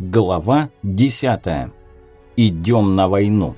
Глава 10. Идем на войну.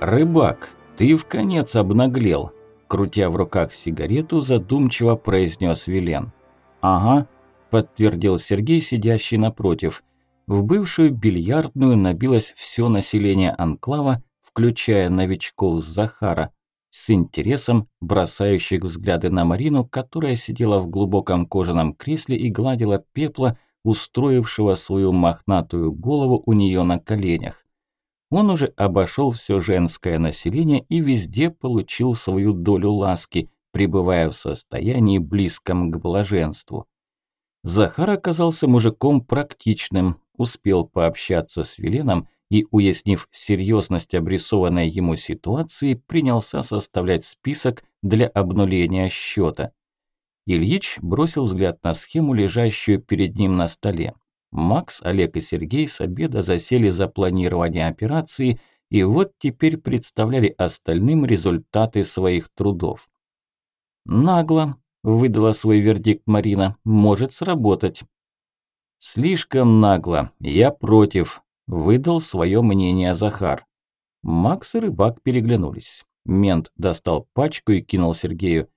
Рыбак, ты в конец обнаглел, крутя в руках сигарету, задумчиво произнес Вилен. Ага, подтвердил Сергей, сидящий напротив. В бывшую бильярдную набилось все население анклава, включая новичков Захара с интересом бросающих взгляды на Марину, которая сидела в глубоком кожаном кресле и гладила пепла, устроившего свою мохнатую голову у нее на коленях. Он уже обошел все женское население и везде получил свою долю ласки, пребывая в состоянии близком к блаженству. Захар оказался мужиком практичным, успел пообщаться с Веленом и, уяснив серьезность обрисованной ему ситуации, принялся составлять список для обнуления счета. Ильич бросил взгляд на схему, лежащую перед ним на столе. Макс, Олег и Сергей с обеда засели за планирование операции и вот теперь представляли остальным результаты своих трудов. «Нагло», – выдала свой вердикт Марина, – «может сработать». «Слишком нагло, я против», Выдал свое мнение Захар. Макс и рыбак переглянулись. Мент достал пачку и кинул Сергею.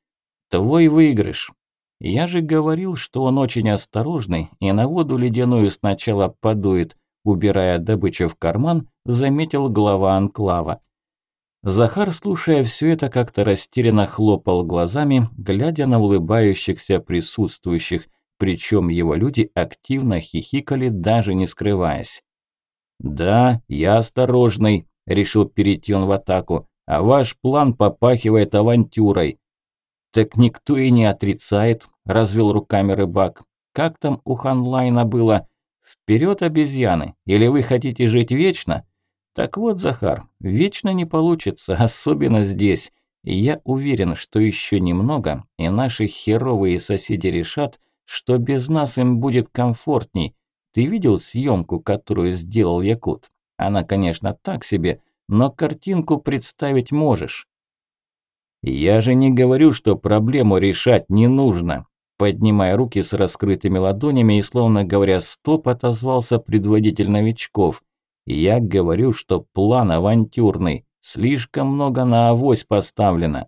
«Твой выигрыш. Я же говорил, что он очень осторожный и на воду ледяную сначала подует», убирая добычу в карман, заметил глава анклава. Захар, слушая все это, как-то растерянно хлопал глазами, глядя на улыбающихся присутствующих, причем его люди активно хихикали, даже не скрываясь. «Да, я осторожный», – решил перейти он в атаку, «а ваш план попахивает авантюрой». «Так никто и не отрицает», – развел руками рыбак. «Как там у Ханлайна было? Вперед, обезьяны! Или вы хотите жить вечно?» «Так вот, Захар, вечно не получится, особенно здесь. И я уверен, что еще немного, и наши херовые соседи решат, что без нас им будет комфортней, ты видел съемку, которую сделал Якут? Она, конечно, так себе, но картинку представить можешь. Я же не говорю, что проблему решать не нужно. Поднимая руки с раскрытыми ладонями и словно говоря «стоп», отозвался предводитель новичков. Я говорю, что план авантюрный, слишком много на авось поставлено.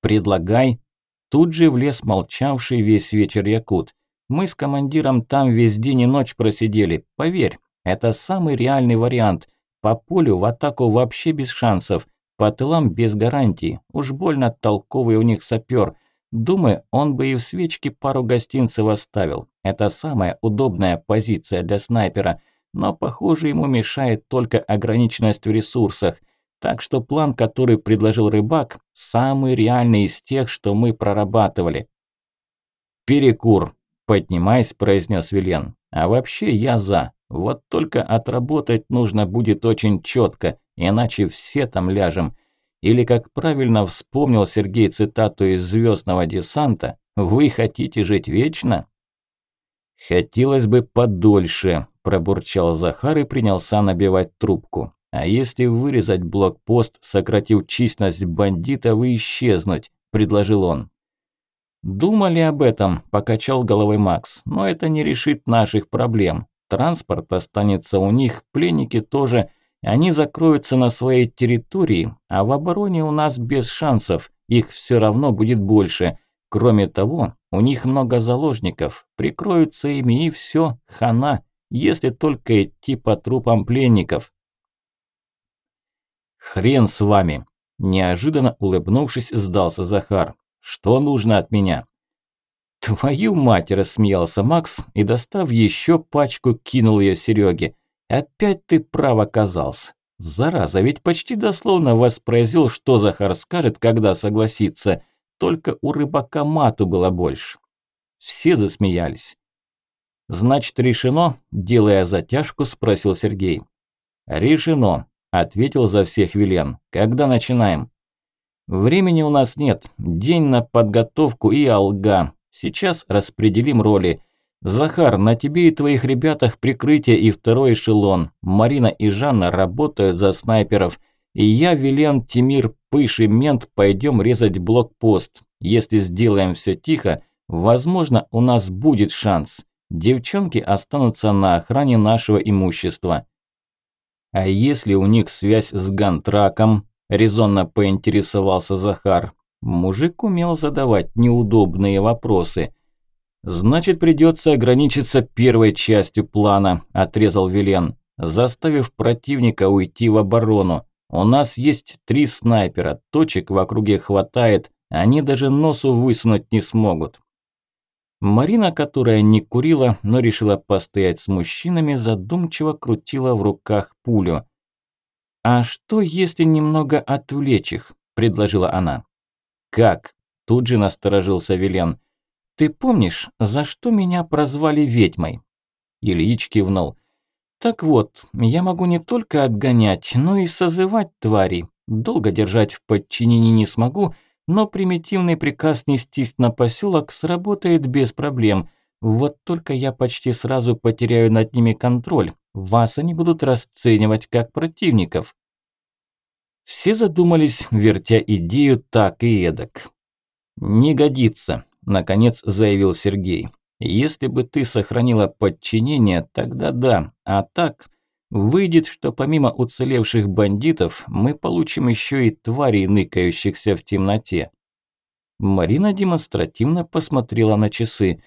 Предлагай. Тут же влез молчавший весь вечер Якут. Мы с командиром там весь день и ночь просидели. Поверь, это самый реальный вариант. По полю в атаку вообще без шансов. По тылам без гарантий. Уж больно толковый у них сапер. Думаю, он бы и в свечке пару гостинцев оставил. Это самая удобная позиция для снайпера. Но, похоже, ему мешает только ограниченность в ресурсах. Так что план, который предложил рыбак, самый реальный из тех, что мы прорабатывали. «Перекур», Поднимаясь, произнес Вильян. А вообще я за. Вот только отработать нужно будет очень четко, иначе все там ляжем. Или, как правильно вспомнил Сергей цитату из «Звездного десанта», «Вы хотите жить вечно?» «Хотелось бы подольше», – пробурчал Захар и принялся набивать трубку. «А если вырезать блокпост, сократив численность бандитов и исчезнуть?» – предложил он. «Думали об этом», – покачал головой Макс, – «но это не решит наших проблем. Транспорт останется у них, пленники тоже. Они закроются на своей территории, а в обороне у нас без шансов, их все равно будет больше. Кроме того, у них много заложников, прикроются ими и все, хана, если только идти по трупам пленников». «Хрен с вами!» – неожиданно улыбнувшись, сдался Захар. Что нужно от меня?» «Твою мать!» – рассмеялся Макс и, достав еще пачку, кинул ее Сереге. «Опять ты прав оказался. Зараза, ведь почти дословно воспроизвел, что Захар скажет, когда согласится. Только у рыбака мату было больше». Все засмеялись. «Значит, решено?» – делая затяжку, спросил Сергей. «Решено», – ответил за всех Вилен. «Когда начинаем?» Времени у нас нет. День на подготовку и алга. Сейчас распределим роли. Захар, на тебе и твоих ребятах прикрытие и второй эшелон. Марина и Жанна работают за снайперов. И я, Вилен, Тимир, Пыш и Мент пойдем резать блокпост. Если сделаем все тихо, Возможно, у нас будет шанс. Девчонки останутся на охране нашего имущества. А если у них связь с Гантраком? Резонно поинтересовался Захар. Мужик умел задавать неудобные вопросы. «Значит, придется ограничиться первой частью плана», – отрезал Вилен, заставив противника уйти в оборону. «У нас есть три снайпера, точек в округе хватает, они даже носу высунуть не смогут». Марина, которая не курила, но решила постоять с мужчинами, задумчиво крутила в руках пулю. «А что, если немного отвлечь их?» – предложила она. «Как?» – тут же насторожился Вилен. «Ты помнишь, за что меня прозвали ведьмой?» Ильич кивнул. «Так вот, я могу не только отгонять, но и созывать твари. Долго держать в подчинении не смогу, но примитивный приказ нестись на поселок сработает без проблем. Вот только я почти сразу потеряю над ними контроль. Вас они будут расценивать как противников». Все задумались, вертя идею так и эдак. «Не годится», наконец заявил Сергей. Если бы ты сохранила подчинение, тогда да, а так выйдет, что помимо уцелевших бандитов мы получим еще и тварей, ныкающихся в темноте. Марина демонстративно посмотрела на часы.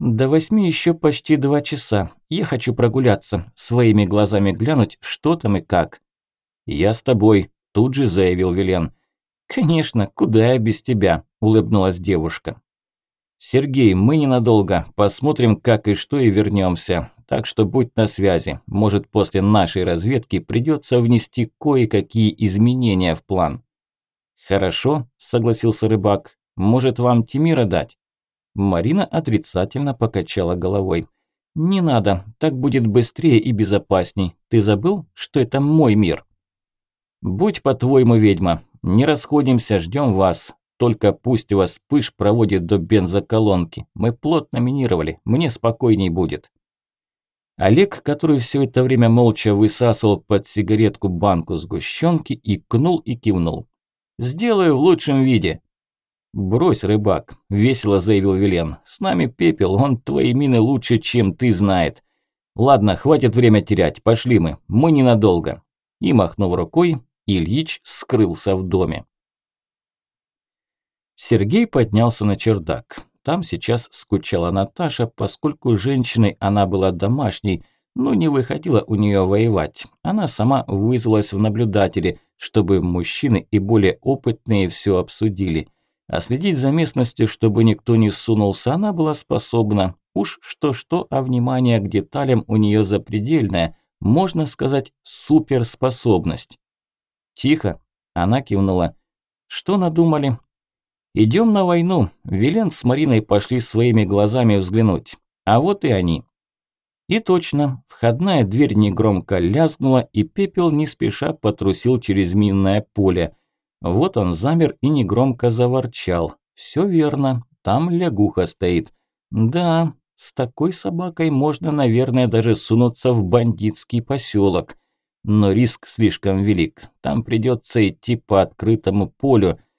До восьми еще почти два часа. Я хочу прогуляться, своими глазами глянуть, что там и как. Я с тобой, тут же заявил Вилен. Конечно, куда я без тебя, улыбнулась девушка. «Сергей, мы ненадолго. Посмотрим, как и что, и вернемся. Так что будь на связи. Может, после нашей разведки придется внести кое-какие изменения в план». «Хорошо», – согласился рыбак. «Может, вам Тимира дать?» Марина отрицательно покачала головой. «Не надо, так будет быстрее и безопасней. Ты забыл, что это мой мир?» «Будь по-твоему, ведьма. Не расходимся, ждем вас. Только пусть вас пыш проводит до бензоколонки. Мы плотно минировали, мне спокойней будет. Олег, который все это время молча высасывал под сигаретку банку сгущенки, икнул и кивнул. «Сделаю в лучшем виде». «Брось, рыбак», – весело заявил Вилен. «С нами пепел, он твои мины лучше, чем ты знает. Ладно, хватит время терять, пошли мы, мы ненадолго». И, махнув рукой, Ильич скрылся в доме. Сергей поднялся на чердак. Там сейчас скучала Наташа, поскольку женщиной она была домашней, но не выходила у нее воевать. Она сама вызвалась в наблюдатели, чтобы мужчины и более опытные все обсудили. А следить за местностью, чтобы никто не сунулся, она была способна. Уж что-что, а внимание к деталям у нее запредельное, можно сказать, суперспособность. «Тихо!» – она кивнула. «Что надумали?» «Идем на войну». Вилен с Мариной пошли своими глазами взглянуть. А вот и они. И точно, входная дверь негромко лязгнула, и пепел не спеша потрусил через минное поле. Вот он замер и негромко заворчал. Все верно, там лягуха стоит. Да, с такой собакой можно, наверное, даже сунуться в бандитский поселок. Но риск слишком велик. Там придется идти по открытому полю –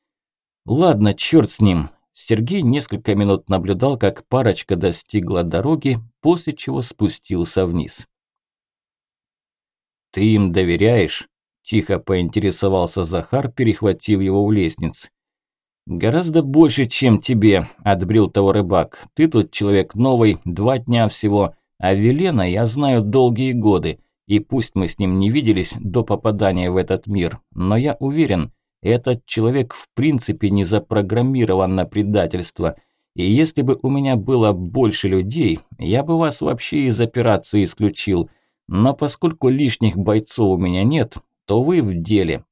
Ладно, черт с ним. Сергей несколько минут наблюдал, как парочка достигла дороги, после чего спустился вниз. «Ты им доверяешь?» – тихо поинтересовался Захар, перехватив его у лестниц. «Гораздо больше, чем тебе», – отбрил того рыбак. «Ты тут человек новый, два дня всего, а Велена я знаю долгие годы, и пусть мы с ним не виделись до попадания в этот мир, но я уверен, этот человек в принципе не запрограммирован на предательство. И если бы у меня было больше людей, я бы вас вообще из операции исключил. Но поскольку лишних бойцов у меня нет, то вы в деле.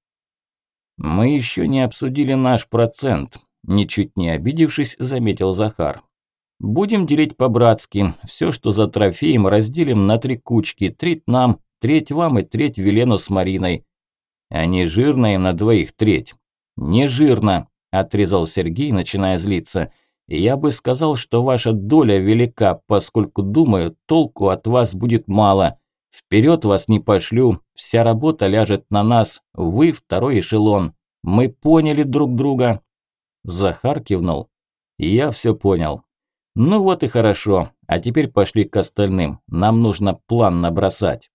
Мы еще не обсудили наш процент, ничуть не обидевшись, заметил Захар. Будем делить по-братски. Все, что за трофеем, разделим на три кучки. Треть нам, треть вам и треть Велену с Мариной. А не жирно им на двоих треть. Не жирно, отрезал Сергей, начиная злиться. Я бы сказал, что ваша доля велика, поскольку, думаю, толку от вас будет мало. Вперед вас не пошлю, вся работа ляжет на нас, вы второй эшелон. Мы поняли друг друга. Захар кивнул. Я все понял. Ну вот и хорошо, а теперь пошли к остальным, нам нужно план набросать.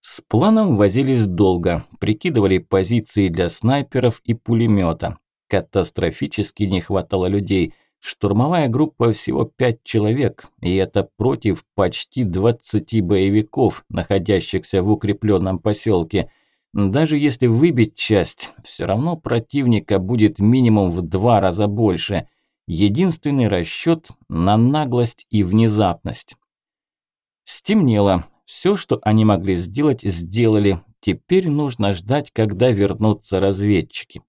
С планом возились долго, прикидывали позиции для снайперов и пулемета. Катастрофически не хватало людей. Штурмовая группа всего пять человек, и это против почти 20 боевиков, находящихся в укрепленном поселке. Даже если выбить часть, все равно противника будет минимум в два раза больше. Единственный расчет на наглость и внезапность. Стемнело. Все, что они могли сделать, сделали. Теперь нужно ждать, когда вернутся разведчики.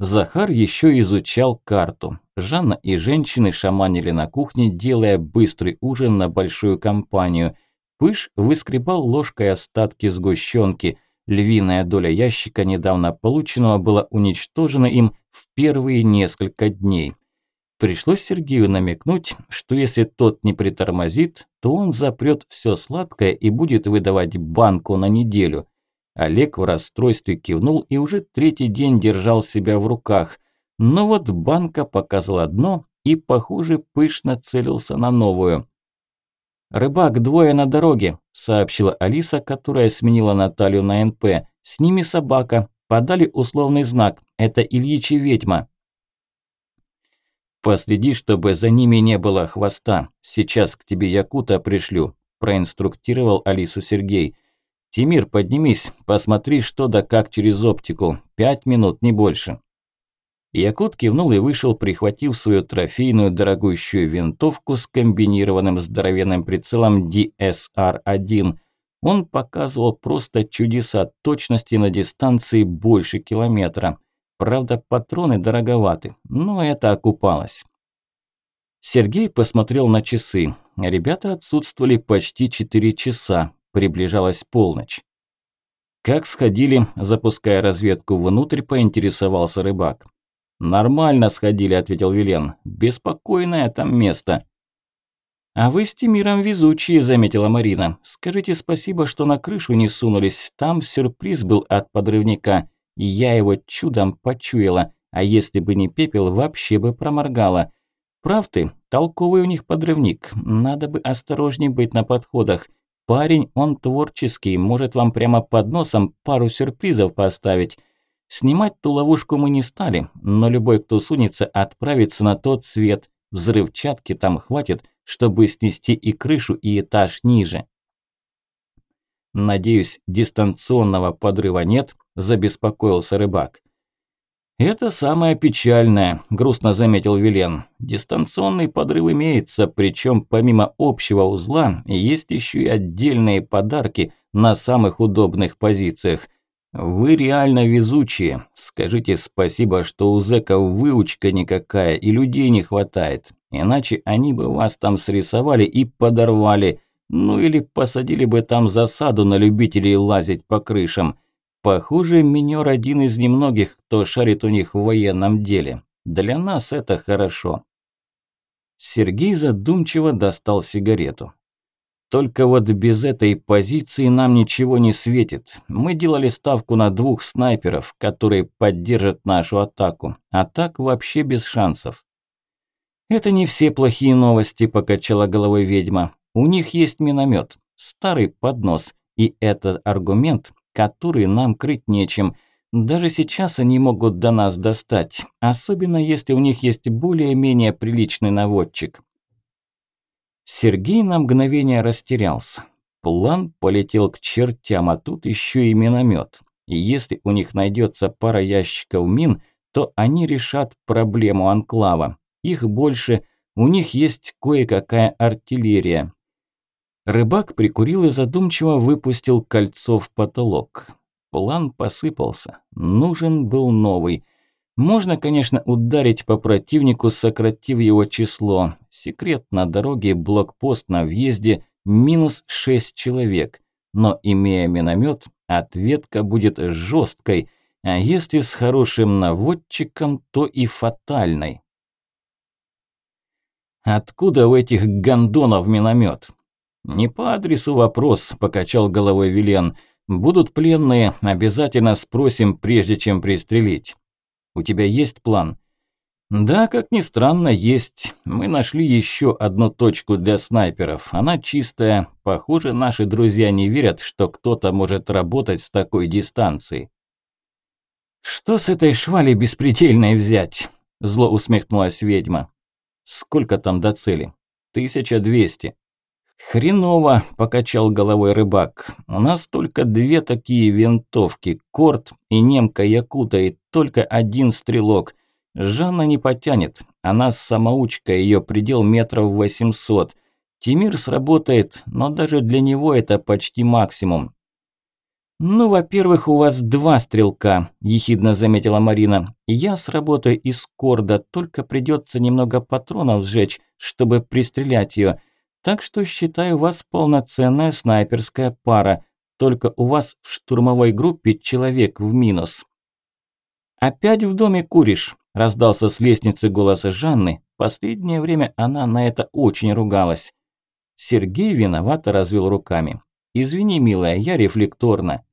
Захар еще изучал карту. Жанна и женщины шаманили на кухне, делая быстрый ужин на большую компанию. Пыш выскребал ложкой остатки сгущенки. Львиная доля ящика недавно полученного была уничтожена им в первые несколько дней. Пришлось Сергею намекнуть, что если тот не притормозит, то он запрет все сладкое и будет выдавать банку на неделю. Олег в расстройстве кивнул и уже третий день держал себя в руках. Но вот банка показала дно и, похоже, пышно целился на новую. «Рыбак, двое на дороге», – сообщила Алиса, которая сменила Наталью на НП. «С ними собака. Подали условный знак. Это Ильич и ведьма». «Последи, чтобы за ними не было хвоста. Сейчас к тебе Якута пришлю», – проинструктировал Алису Сергей. «Тимир, поднимись, посмотри, что да как через оптику. Пять минут, не больше». Якут кивнул и вышел, прихватив свою трофейную дорогущую винтовку с комбинированным здоровенным прицелом DSR-1. Он показывал просто чудеса точности на дистанции больше километра. Правда, патроны дороговаты, но это окупалось. Сергей посмотрел на часы. Ребята отсутствовали почти 4 часа. Приближалась полночь. Как сходили, запуская разведку внутрь, поинтересовался рыбак. «Нормально сходили», – ответил Вилен. «Беспокойное там место». «А вы с Тимиром везучие», – заметила Марина. «Скажите спасибо, что на крышу не сунулись. Там сюрприз был от подрывника. И я его чудом почуяла. А если бы не пепел, вообще бы проморгала. Прав ты, толковый у них подрывник. Надо бы осторожней быть на подходах. Парень, он творческий, может вам прямо под носом пару сюрпризов поставить. Снимать ту ловушку мы не стали, но любой, кто сунется, отправится на тот свет. Взрывчатки там хватит, чтобы снести и крышу, и этаж ниже. Надеюсь, дистанционного подрыва нет, забеспокоился рыбак. «Это самое печальное», – грустно заметил Вилен. «Дистанционный подрыв имеется, причем помимо общего узла есть еще и отдельные подарки на самых удобных позициях. Вы реально везучие. Скажите спасибо, что у зэков выучка никакая и людей не хватает. Иначе они бы вас там срисовали и подорвали. Ну или посадили бы там засаду на любителей лазить по крышам». Похоже, минер один из немногих, кто шарит у них в военном деле. Для нас это хорошо. Сергей задумчиво достал сигарету. Только вот без этой позиции нам ничего не светит. Мы делали ставку на двух снайперов, которые поддержат нашу атаку. А так вообще без шансов. Это не все плохие новости, покачала головой ведьма. У них есть миномет, старый поднос, и этот аргумент который нам крыть нечем. Даже сейчас они могут до нас достать, особенно если у них есть более-менее приличный наводчик. Сергей на мгновение растерялся. План полетел к чертям, а тут еще и миномет. И если у них найдется пара ящиков мин, то они решат проблему анклава. Их больше, у них есть кое-какая артиллерия. Рыбак прикурил и задумчиво выпустил кольцо в потолок. План посыпался. Нужен был новый. Можно, конечно, ударить по противнику, сократив его число. Секрет на дороге, блокпост на въезде, минус шесть человек. Но имея миномет, ответка будет жесткой, а если с хорошим наводчиком, то и фатальной. Откуда у этих гондонов миномет? «Не по адресу вопрос», – покачал головой Вилен. «Будут пленные, обязательно спросим, прежде чем пристрелить. У тебя есть план?» Да, как ни странно, есть. Мы нашли еще одну точку для снайперов. Она чистая. Похоже, наши друзья не верят, что кто-то может работать с такой дистанции. Что с этой швали беспредельной взять? Зло усмехнулась ведьма. Сколько там до цели? Тысяча двести. Хреново, покачал головой рыбак. У нас только две такие винтовки, Корт и немка Якута, и только один стрелок. Жанна не потянет, она самоучка, ее предел метров восемьсот. Тимир сработает, но даже для него это почти максимум. «Ну, во-первых, у вас два стрелка», – ехидно заметила Марина. «Я сработаю из корда, только придется немного патронов сжечь, чтобы пристрелять ее. Так что считаю вас полноценная снайперская пара, только у вас в штурмовой группе человек в минус». «Опять в доме куришь?» – раздался с лестницы голос Жанны. Последнее время она на это очень ругалась. Сергей виновато развел руками. «Извини, милая, я рефлекторно».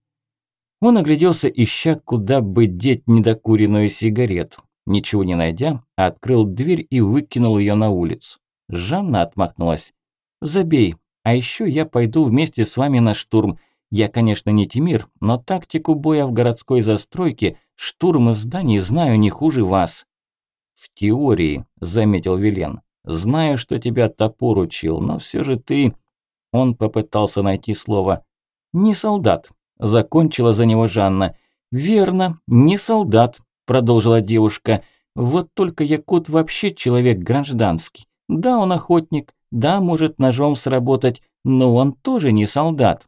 Он огляделся, ища, куда бы деть недокуренную сигарету. Ничего не найдя, открыл дверь и выкинул ее на улицу. Жанна отмахнулась. «Забей, а еще я пойду вместе с вами на штурм. Я, конечно, не Тимир, но тактику боя в городской застройке, штурм зданий знаю не хуже вас». «В теории», – заметил Вилен. «Знаю, что тебя топор учил, но все же ты...» Он попытался найти слово. «Не солдат», – закончила за него Жанна. «Верно, не солдат», – продолжила девушка. «Вот только Якут вообще человек гражданский. Да, он охотник, да, может ножом сработать, но он тоже не солдат».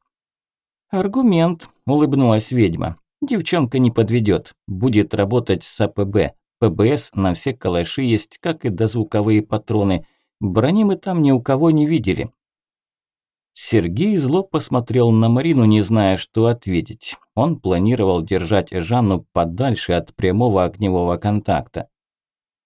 «Аргумент», – улыбнулась ведьма. «Девчонка не подведет, будет работать с АПБ. ПБС на все калаши есть, как и дозвуковые патроны. Брони мы там ни у кого не видели. Сергей зло посмотрел на Марину, не зная, что ответить. Он планировал держать Жанну подальше от прямого огневого контакта.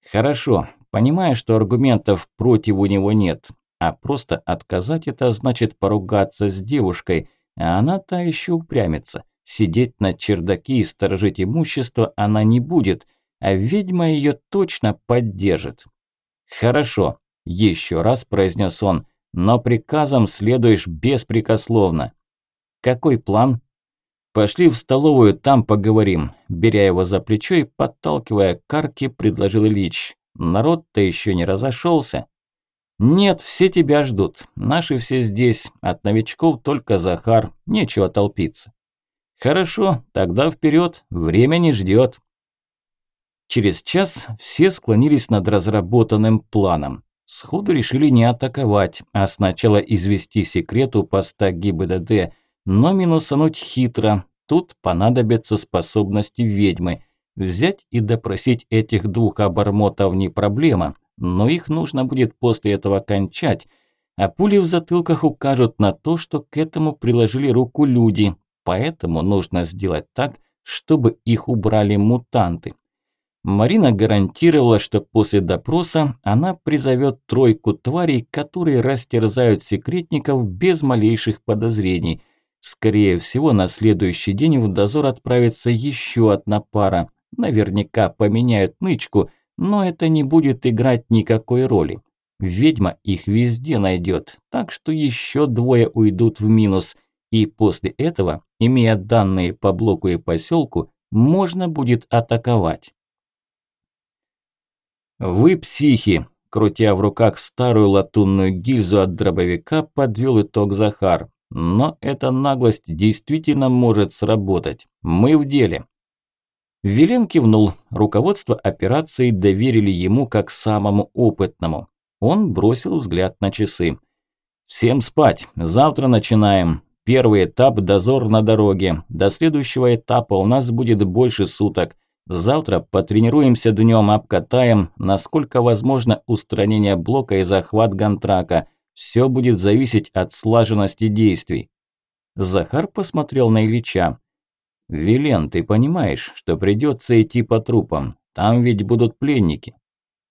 Хорошо, понимая, что аргументов против у него нет, а просто отказать это значит поругаться с девушкой, а она та еще упрямится. Сидеть на чердаке и сторожить имущество она не будет, а ведьма ее точно поддержит. Хорошо, еще раз произнес он, но приказом следуешь беспрекословно. Какой план? Пошли в столовую, там поговорим. Беря его за плечо и подталкивая к арке, предложил Ильич. Народ-то еще не разошелся. Нет, все тебя ждут. Наши все здесь. От новичков только Захар. Нечего толпиться. Хорошо, тогда вперед. Время не ждет. Через час все склонились над разработанным планом. Сходу решили не атаковать, а сначала извести секрет у поста ГИБДД, но минусануть хитро. Тут понадобятся способности ведьмы. Взять и допросить этих двух обормотов не проблема, но их нужно будет после этого кончать, а пули в затылках укажут на то, что к этому приложили руку люди, поэтому нужно сделать так, чтобы их убрали мутанты. Марина гарантировала, что после допроса она призовет тройку тварей, которые растерзают секретников без малейших подозрений. Скорее всего, на следующий день в дозор отправится еще одна пара. Наверняка поменяют нычку, но это не будет играть никакой роли. Ведьма их везде найдет, так что еще двое уйдут в минус. И после этого, имея данные по блоку и поселку, можно будет атаковать. «Вы психи!» Крутя в руках старую латунную гильзу от дробовика, подвел итог Захар. «Но эта наглость действительно может сработать. Мы в деле». Велен кивнул. Руководство операцией доверили ему как самому опытному. Он бросил взгляд на часы. «Всем спать. Завтра начинаем. Первый этап – дозор на дороге. До следующего этапа у нас будет больше суток. Завтра потренируемся днем, обкатаем, насколько возможно устранение блока и захват гантрака. Все будет зависеть от слаженности действий. Захар посмотрел на Ильича. «Вилен, ты понимаешь, что придется идти по трупам? Там ведь будут пленники».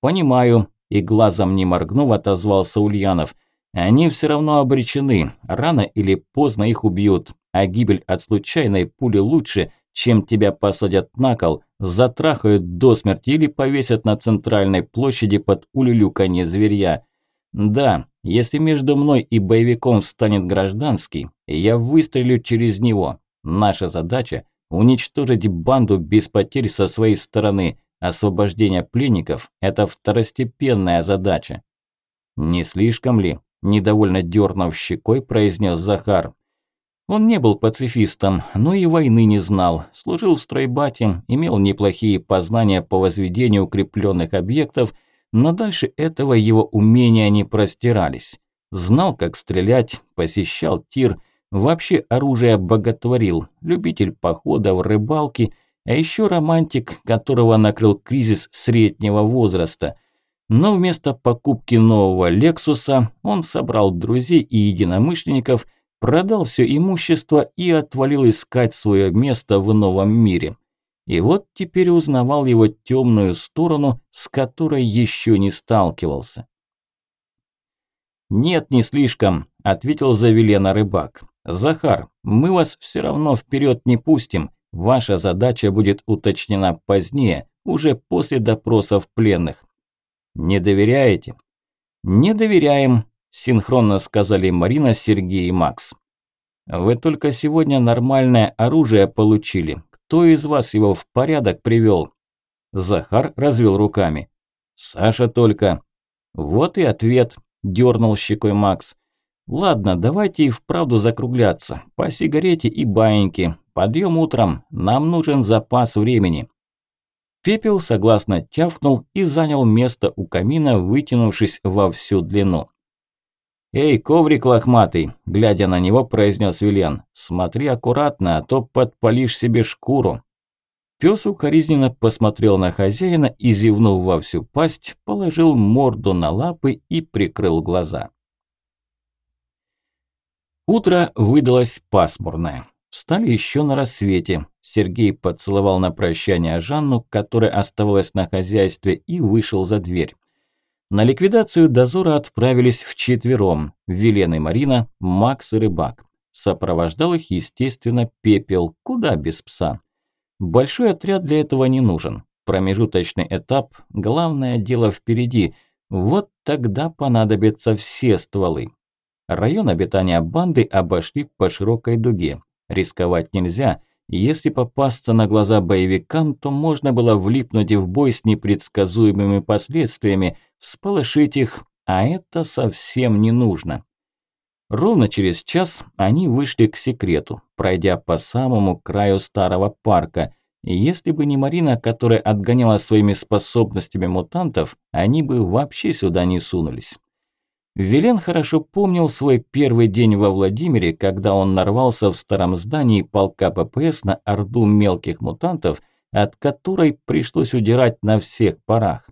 «Понимаю», – и глазом не моргнув, отозвался Ульянов. «Они все равно обречены. Рано или поздно их убьют, а гибель от случайной пули лучше, чем тебя посадят на кол, затрахают до смерти или повесят на центральной площади под улюлюканье зверья. Да, если между мной и боевиком встанет гражданский, я выстрелю через него. Наша задача – уничтожить банду без потерь со своей стороны. Освобождение пленников – это второстепенная задача. Не слишком ли? Недовольно дернув щекой, произнес Захар. Он не был пацифистом, но и войны не знал, служил в стройбате, имел неплохие познания по возведению укрепленных объектов, но дальше этого его умения не простирались. Знал, как стрелять, посещал тир, вообще оружие боготворил, любитель походов, рыбалки, а еще романтик, которого накрыл кризис среднего возраста. Но вместо покупки нового «Лексуса» он собрал друзей и единомышленников – продал все имущество и отвалил искать свое место в новом мире. И вот теперь узнавал его темную сторону, с которой еще не сталкивался. «Нет, не слишком», – ответил за Велена рыбак. «Захар, мы вас все равно вперед не пустим. Ваша задача будет уточнена позднее, уже после допросов пленных». «Не доверяете?» «Не доверяем», синхронно сказали Марина, Сергей и Макс. Вы только сегодня нормальное оружие получили. Кто из вас его в порядок привел? Захар развел руками. Саша только. Вот и ответ, дернул щекой Макс. Ладно, давайте и вправду закругляться. По сигарете и баиньке. Подъем утром. Нам нужен запас времени. Пепел согласно тявкнул и занял место у камина, вытянувшись во всю длину. «Эй, коврик лохматый!» – глядя на него, произнес Вилен. «Смотри аккуратно, а то подпалишь себе шкуру». Пес укоризненно посмотрел на хозяина и, зевнув во всю пасть, положил морду на лапы и прикрыл глаза. Утро выдалось пасмурное. Встали еще на рассвете. Сергей поцеловал на прощание Жанну, которая оставалась на хозяйстве, и вышел за дверь. На ликвидацию дозора отправились вчетвером – Велен и Марина, Макс и Рыбак. Сопровождал их, естественно, Пепел, куда без пса. Большой отряд для этого не нужен. Промежуточный этап – главное дело впереди. Вот тогда понадобятся все стволы. Район обитания банды обошли по широкой дуге. Рисковать нельзя. Если попасться на глаза боевикам, то можно было влипнуть в бой с непредсказуемыми последствиями – всполошить их, а это совсем не нужно. Ровно через час они вышли к секрету, пройдя по самому краю старого парка. И если бы не Марина, которая отгоняла своими способностями мутантов, они бы вообще сюда не сунулись. Велен хорошо помнил свой первый день во Владимире, когда он нарвался в старом здании полка ППС на орду мелких мутантов, от которой пришлось удирать на всех парах.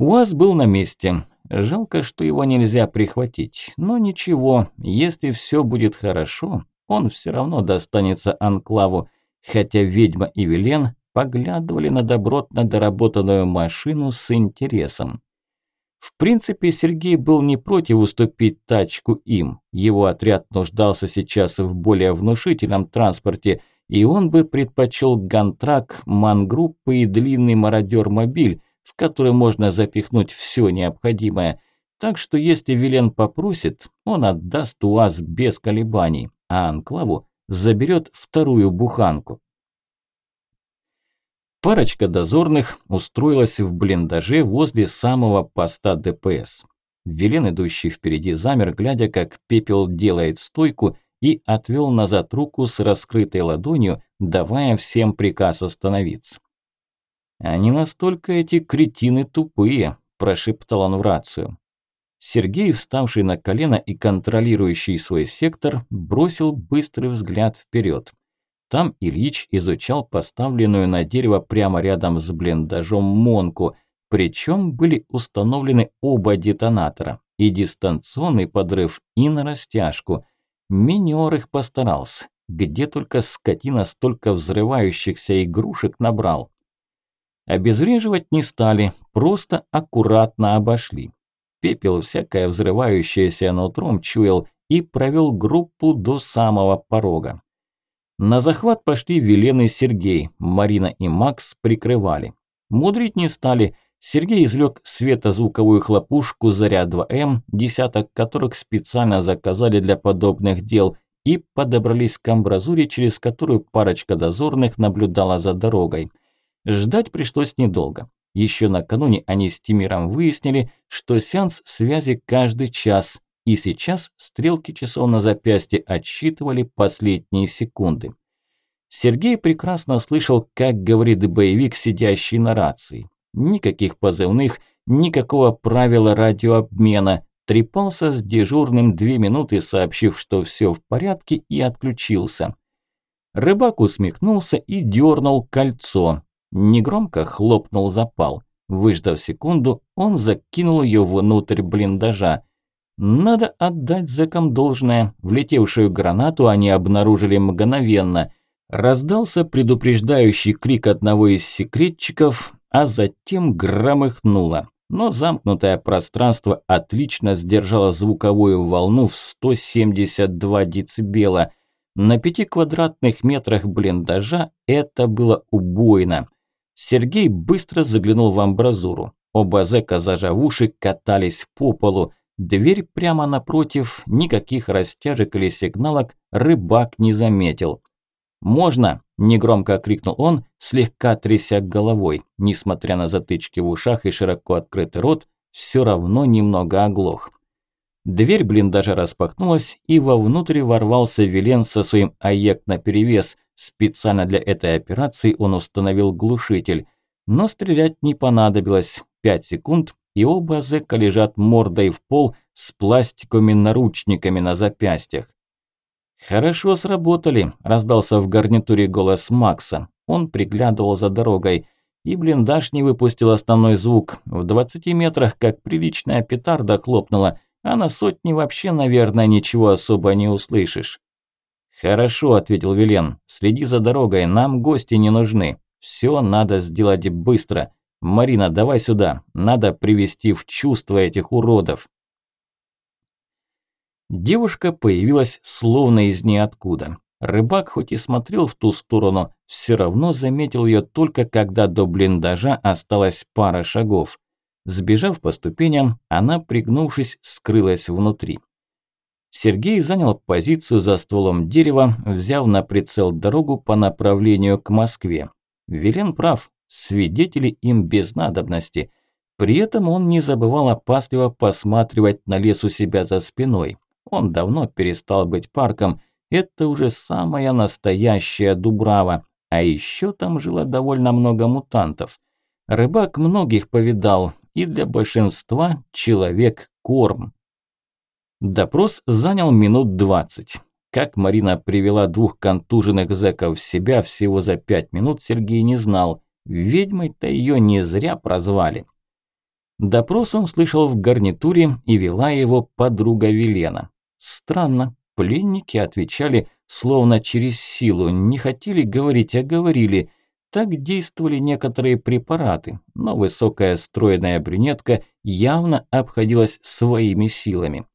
УАЗ был на месте. Жалко, что его нельзя прихватить. Но ничего, если все будет хорошо, он все равно достанется Анклаву. Хотя ведьма и Велен поглядывали на добротно доработанную машину с интересом. В принципе, Сергей был не против уступить тачку им. Его отряд нуждался сейчас в более внушительном транспорте, и он бы предпочел гантрак, мангруппы и длинный мародер-мобиль, в который можно запихнуть все необходимое. Так что если Вилен попросит, он отдаст УАЗ без колебаний, а Анклаву заберет вторую буханку. Парочка дозорных устроилась в блиндаже возле самого поста ДПС. Велен, идущий впереди, замер, глядя, как пепел делает стойку и отвел назад руку с раскрытой ладонью, давая всем приказ остановиться. «Они настолько эти кретины тупые», – прошептал он в рацию. Сергей, вставший на колено и контролирующий свой сектор, бросил быстрый взгляд вперед. Там Ильич изучал поставленную на дерево прямо рядом с блиндажом Монку, причем были установлены оба детонатора, и дистанционный подрыв, и на растяжку. Минер их постарался. Где только скотина столько взрывающихся игрушек набрал. Обезвреживать не стали, просто аккуратно обошли. Пепел всякое взрывающееся нутром чуял и провел группу до самого порога. На захват пошли Велен и Сергей, Марина и Макс прикрывали. Мудрить не стали. Сергей извлек светозвуковую хлопушку «Заря-2М», десяток которых специально заказали для подобных дел, и подобрались к амбразуре, через которую парочка дозорных наблюдала за дорогой. Ждать пришлось недолго. Еще накануне они с Тимиром выяснили, что сеанс связи каждый час, и сейчас стрелки часов на запястье отсчитывали последние секунды. Сергей прекрасно слышал, как говорит боевик, сидящий на рации. Никаких позывных, никакого правила радиообмена. Трепался с дежурным две минуты, сообщив, что все в порядке, и отключился. Рыбак усмехнулся и дернул кольцо. Негромко хлопнул запал. Выждав секунду, он закинул ее внутрь блиндажа. Надо отдать зэкам должное. Влетевшую гранату они обнаружили мгновенно. Раздался предупреждающий крик одного из секретчиков, а затем громыхнуло. Но замкнутое пространство отлично сдержало звуковую волну в 172 децибела. На пяти квадратных метрах блиндажа это было убойно. Сергей быстро заглянул в амбразуру. Оба зэка, зажав уши, катались по полу. Дверь прямо напротив, никаких растяжек или сигналок рыбак не заметил. «Можно!» – негромко крикнул он, слегка тряся головой. Несмотря на затычки в ушах и широко открытый рот, все равно немного оглох. Дверь блиндажа распахнулась, и вовнутрь ворвался Велен со своим АЕК наперевес. Специально для этой операции он установил глушитель. Но стрелять не понадобилось. Пять секунд, и оба зэка лежат мордой в пол с пластиковыми наручниками на запястьях. «Хорошо сработали», – раздался в гарнитуре голос Макса. Он приглядывал за дорогой. И блиндаж не выпустил основной звук. В 20 метрах, как приличная петарда, хлопнула, а на сотни вообще, наверное, ничего особо не услышишь. «Хорошо», – ответил Вилен. – «следи за дорогой, нам гости не нужны. Все надо сделать быстро. Марина, давай сюда, надо привести в чувство этих уродов». Девушка появилась словно из ниоткуда. Рыбак хоть и смотрел в ту сторону, все равно заметил ее только когда до блиндажа осталась пара шагов. Сбежав по ступеням, она, пригнувшись, скрылась внутри. Сергей занял позицию за стволом дерева, взяв на прицел дорогу по направлению к Москве. Велен прав, свидетели им без надобности. При этом он не забывал опасливо посматривать на лес у себя за спиной. Он давно перестал быть парком, это уже самая настоящая Дубрава. А еще там жило довольно много мутантов. Рыбак многих повидал, и для большинства человек – корм. Допрос занял минут двадцать. Как Марина привела двух контуженных зэков в себя всего за пять минут, Сергей не знал. Ведьмой-то ее не зря прозвали. Допрос он слышал в гарнитуре и вела его подруга Велена. Странно, пленники отвечали словно через силу, не хотели говорить, а говорили. Так действовали некоторые препараты, но высокая стройная брюнетка явно обходилась своими силами.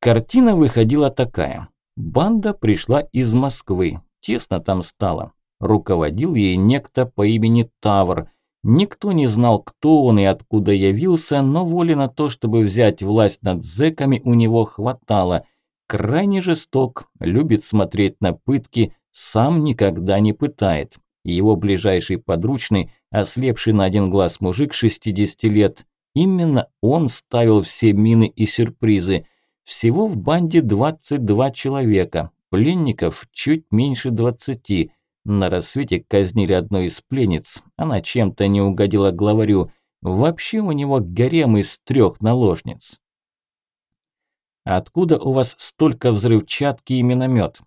Картина выходила такая. Банда пришла из Москвы, тесно там стало. Руководил ей некто по имени Тавр. Никто не знал, кто он и откуда явился, но воли на то, чтобы взять власть над зэками, у него хватало. Крайне жесток, любит смотреть на пытки, сам никогда не пытает. Его ближайший подручный, ослепший на один глаз мужик 60 лет, именно он ставил все мины и сюрпризы – всего в банде 22 человека, пленников чуть меньше 20. На рассвете казнили одну из пленниц, она чем-то не угодила главарю. Вообще у него гарем из трех наложниц. «Откуда у вас столько взрывчатки и миномет?»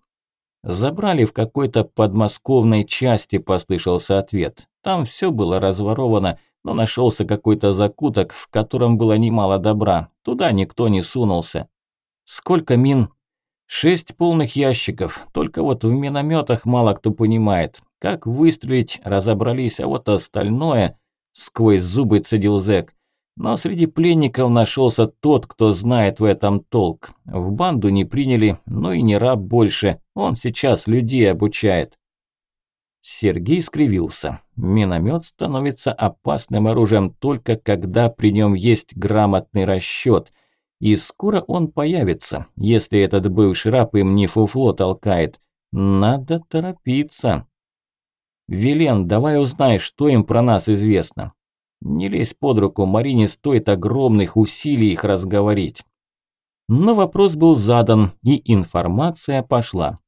«Забрали в какой-то подмосковной части», – послышался ответ. «Там все было разворовано, но нашелся какой-то закуток, в котором было немало добра. Туда никто не сунулся. Сколько мин? Шесть полных ящиков. Только вот в минометах мало кто понимает. Как выстрелить, разобрались, а вот остальное... Сквозь зубы цедил зэк. Но среди пленников нашелся тот, кто знает в этом толк. В банду не приняли, но и не раб больше. Он сейчас людей обучает. Сергей скривился. Миномет становится опасным оружием только когда при нем есть грамотный расчет. И скоро он появится, если этот бывший раб им не фуфло толкает. Надо торопиться. «Вилен, давай узнай, что им про нас известно». Не лезь под руку, Марине стоит огромных усилий их разговорить. Но вопрос был задан, и информация пошла.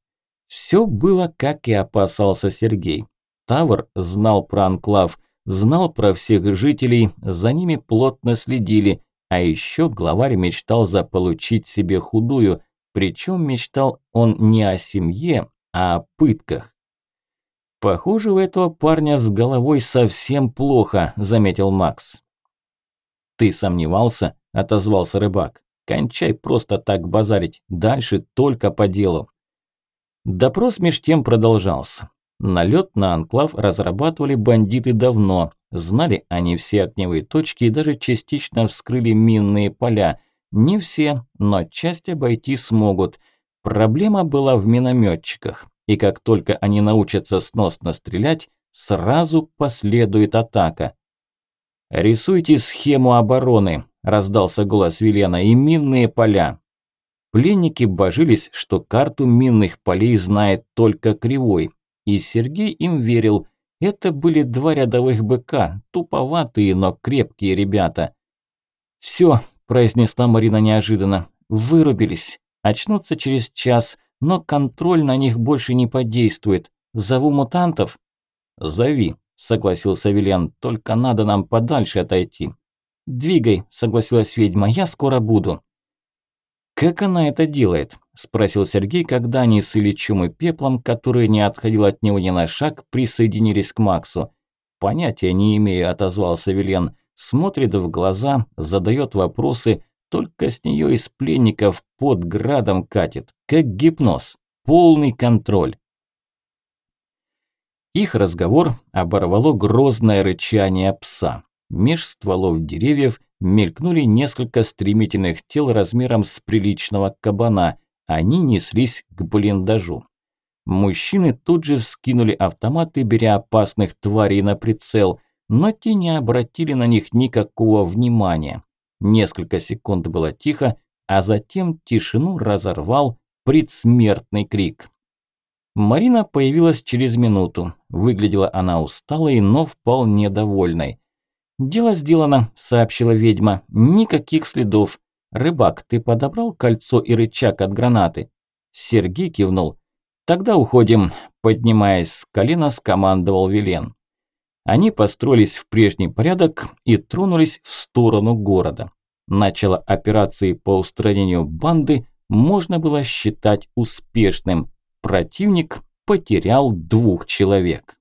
Все было, как и опасался Сергей. Тавр знал про анклав, знал про всех жителей, за ними плотно следили, а еще главарь мечтал заполучить себе худую, причем мечтал он не о семье, а о пытках. «Похоже, у этого парня с головой совсем плохо», – заметил Макс. «Ты сомневался?» – отозвался рыбак. «Кончай просто так базарить, дальше только по делу». Допрос меж тем продолжался. Налет на анклав разрабатывали бандиты давно, знали они все огневые точки и даже частично вскрыли минные поля. Не все, но часть обойти смогут. Проблема была в минометчиках и как только они научатся сносно стрелять, сразу последует атака. «Рисуйте схему обороны», – раздался голос Вилена, – «и минные поля». Пленники божились, что карту минных полей знает только Кривой, и Сергей им верил. Это были два рядовых быка, туповатые, но крепкие ребята. «Все», – произнесла Марина неожиданно, – «вырубились. Очнутся через час, но контроль на них больше не подействует. Зову мутантов?» «Зови», – согласился Вильян, – «только надо нам подальше отойти». «Двигай», – согласилась ведьма, – «я скоро буду». «Как она это делает?» – спросил Сергей, когда они с Ильичем и Пеплом, который не отходил от него ни на шаг, присоединились к Максу. «Понятия не имею», – отозвался Вильян. Смотрит в глаза, задает вопросы, только с нее из пленников под градом катит, как гипноз, полный контроль. Их разговор оборвало грозное рычание пса. Меж стволов деревьев мелькнули несколько стремительных тел размером с приличного кабана. Они неслись к блиндажу. Мужчины тут же вскинули автоматы, беря опасных тварей на прицел, но те не обратили на них никакого внимания. Несколько секунд было тихо, а затем тишину разорвал предсмертный крик. Марина появилась через минуту. Выглядела она усталой, но вполне довольной. «Дело сделано», – сообщила ведьма. «Никаких следов. Рыбак, ты подобрал кольцо и рычаг от гранаты?» Сергей кивнул. «Тогда уходим», – поднимаясь с колена, скомандовал Вилен. Они построились в прежний порядок и тронулись в сторону города. Начало операции по устранению банды можно было считать успешным. Противник потерял двух человек.